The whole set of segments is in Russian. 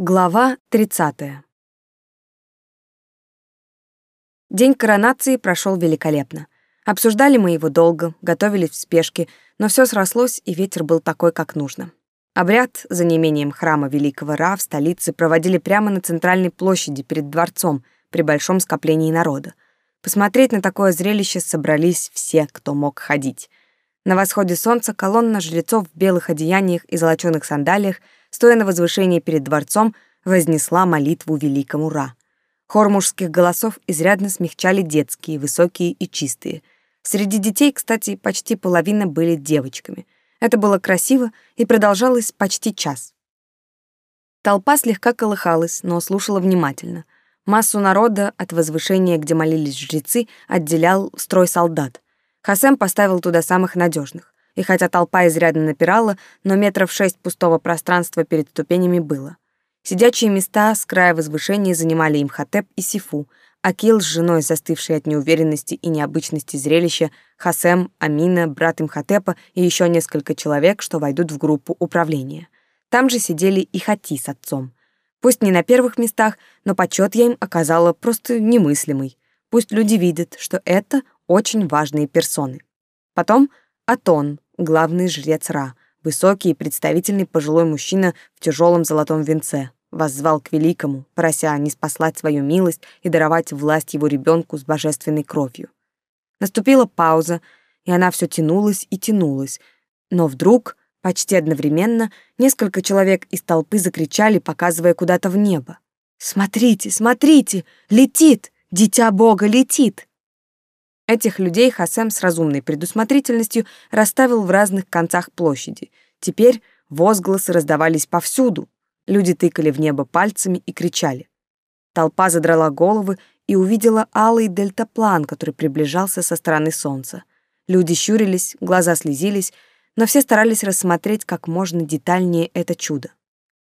Глава 30. День коронации прошел великолепно. Обсуждали мы его долго, готовились в спешке, но все срослось, и ветер был такой, как нужно. Обряд за неимением храма Великого Ра в столице проводили прямо на центральной площади перед дворцом при большом скоплении народа. Посмотреть на такое зрелище собрались все, кто мог ходить. На восходе солнца колонна жрецов в белых одеяниях и золочёных сандалиях — стоя на возвышении перед дворцом, вознесла молитву великому Ра. Хор мужских голосов изрядно смягчали детские, высокие и чистые. Среди детей, кстати, почти половина были девочками. Это было красиво и продолжалось почти час. Толпа слегка колыхалась, но слушала внимательно. Массу народа от возвышения, где молились жрецы, отделял строй солдат. Хасем поставил туда самых надежных и хотя толпа изрядно напирала, но метров шесть пустого пространства перед ступенями было. Сидячие места с края возвышения занимали Имхотеп и Сифу, Акил с женой, застывшей от неуверенности и необычности зрелища, Хасем, Амина, брат Имхотепа и еще несколько человек, что войдут в группу управления. Там же сидели и Хати с отцом. Пусть не на первых местах, но почет я им оказала просто немыслимый. Пусть люди видят, что это очень важные персоны. Потом Атон, главный жрец Ра, высокий и представительный пожилой мужчина в тяжелом золотом венце, воззвал к великому, прося не спаслать свою милость и даровать власть его ребенку с божественной кровью. Наступила пауза, и она все тянулась и тянулась, но вдруг, почти одновременно, несколько человек из толпы закричали, показывая куда-то в небо. «Смотрите, смотрите! Летит! Дитя Бога летит!» Этих людей Хасем с разумной предусмотрительностью расставил в разных концах площади. Теперь возгласы раздавались повсюду. Люди тыкали в небо пальцами и кричали. Толпа задрала головы и увидела алый дельтаплан, который приближался со стороны солнца. Люди щурились, глаза слезились, но все старались рассмотреть как можно детальнее это чудо.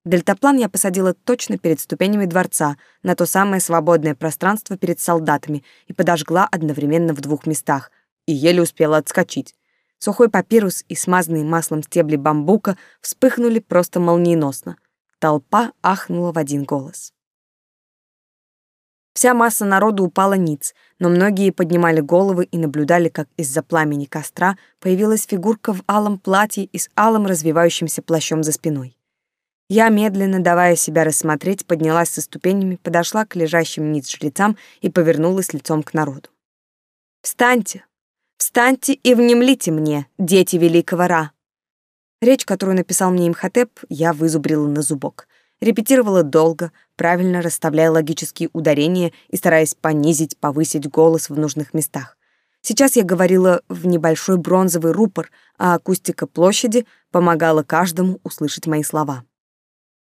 Дельтаплан я посадила точно перед ступенями дворца, на то самое свободное пространство перед солдатами, и подожгла одновременно в двух местах, и еле успела отскочить. Сухой папирус и смазанные маслом стебли бамбука вспыхнули просто молниеносно. Толпа ахнула в один голос. Вся масса народу упала ниц, но многие поднимали головы и наблюдали, как из-за пламени костра появилась фигурка в алом платье и с алым развивающимся плащом за спиной. Я, медленно давая себя рассмотреть, поднялась со ступенями, подошла к лежащим ниц жрецам и повернулась лицом к народу. «Встаньте! Встаньте и внемлите мне, дети великого Ра!» Речь, которую написал мне Имхотеп, я вызубрила на зубок. Репетировала долго, правильно расставляя логические ударения и стараясь понизить, повысить голос в нужных местах. Сейчас я говорила в небольшой бронзовый рупор, а акустика площади помогала каждому услышать мои слова.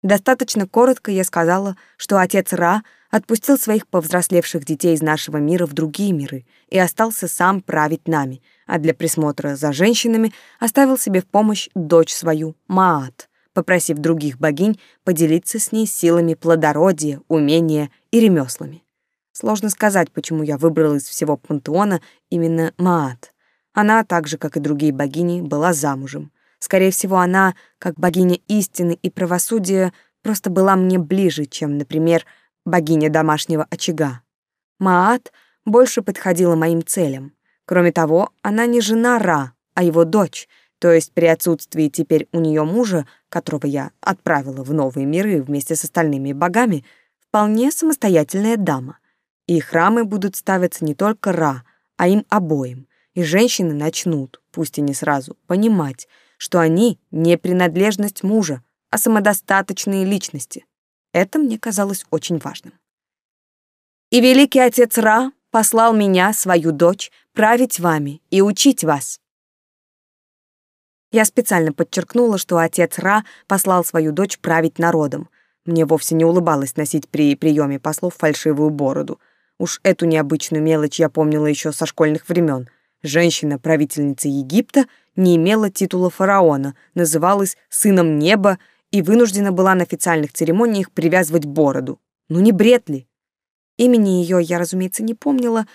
Достаточно коротко я сказала, что отец Ра отпустил своих повзрослевших детей из нашего мира в другие миры и остался сам править нами, а для присмотра за женщинами оставил себе в помощь дочь свою, Маат, попросив других богинь поделиться с ней силами плодородия, умения и ремеслами. Сложно сказать, почему я выбрала из всего пантеона именно Маат. Она, так же, как и другие богини, была замужем. Скорее всего, она, как богиня истины и правосудия, просто была мне ближе, чем, например, богиня домашнего очага. Маат больше подходила моим целям. Кроме того, она не жена Ра, а его дочь, то есть при отсутствии теперь у нее мужа, которого я отправила в новые миры вместе с остальными богами, вполне самостоятельная дама. И храмы будут ставиться не только Ра, а им обоим, и женщины начнут, пусть и не сразу, понимать, что они не принадлежность мужа, а самодостаточные личности. Это мне казалось очень важным. И великий отец Ра послал меня, свою дочь, править вами и учить вас. Я специально подчеркнула, что отец Ра послал свою дочь править народом. Мне вовсе не улыбалось носить при приеме послов фальшивую бороду. Уж эту необычную мелочь я помнила еще со школьных времен. Женщина, правительница Египта, не имела титула фараона, называлась сыном неба и вынуждена была на официальных церемониях привязывать бороду. Ну не бред ли? Имени ее я, разумеется, не помнила,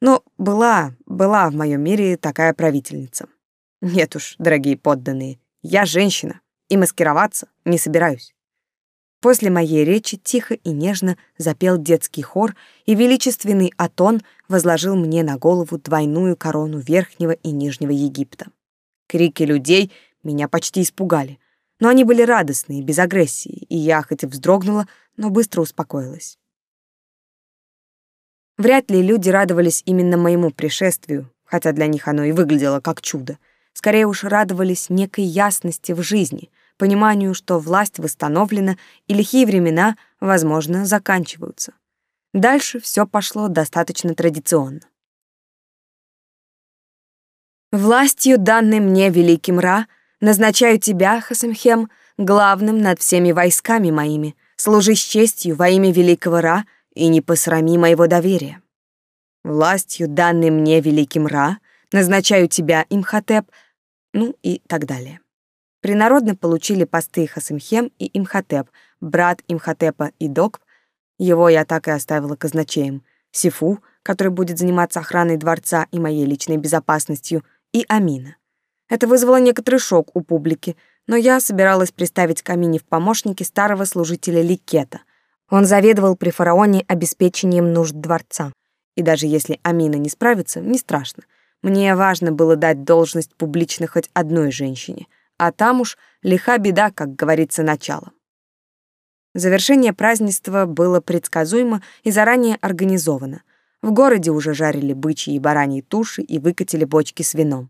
но была, была в моем мире такая правительница. Нет уж, дорогие подданные, я женщина, и маскироваться не собираюсь. После моей речи тихо и нежно запел детский хор, и величественный Атон возложил мне на голову двойную корону Верхнего и Нижнего Египта. Крики людей меня почти испугали, но они были радостные, без агрессии, и я хоть и вздрогнула, но быстро успокоилась. Вряд ли люди радовались именно моему пришествию, хотя для них оно и выглядело как чудо. Скорее уж радовались некой ясности в жизни, пониманию, что власть восстановлена и лихие времена, возможно, заканчиваются. Дальше все пошло достаточно традиционно. «Властью, данной мне великим Ра, назначаю тебя, Хасамхем, главным над всеми войсками моими, служи с честью во имя великого Ра и не посрами моего доверия. Властью, данной мне великим Ра, назначаю тебя, Имхотеп, ну и так далее. Принародно получили посты Хасымхем и Имхотеп, брат Имхотепа и Докп, его я так и оставила казначеем, Сифу, который будет заниматься охраной дворца и моей личной безопасностью, и Амина. Это вызвало некоторый шок у публики, но я собиралась приставить к Амине в помощники старого служителя Ликета. Он заведовал при фараоне обеспечением нужд дворца. И даже если Амина не справится, не страшно. Мне важно было дать должность публично хоть одной женщине, а там уж лиха беда, как говорится, начало. Завершение празднества было предсказуемо и заранее организовано. В городе уже жарили бычьи и бараньи туши и выкатили бочки с вином.